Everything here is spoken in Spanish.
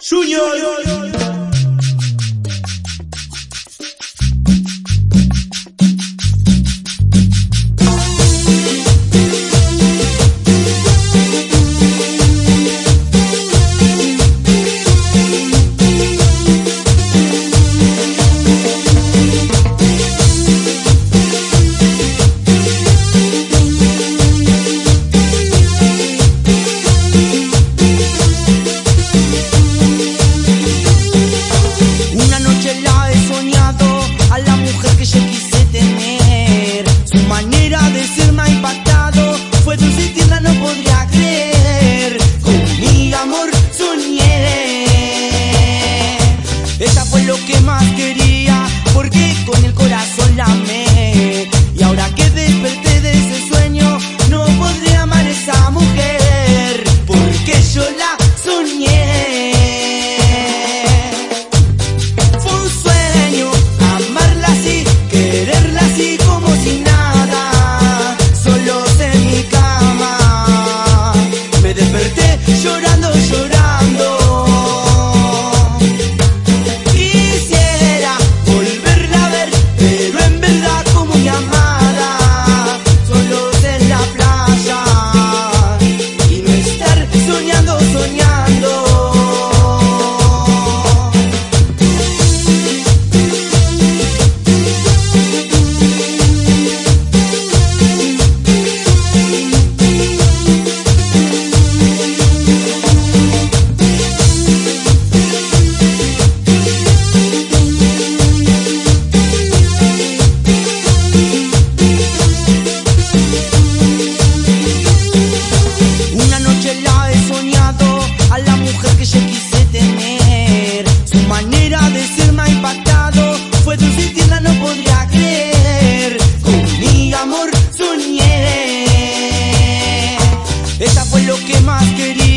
Suñol. lo que más quería.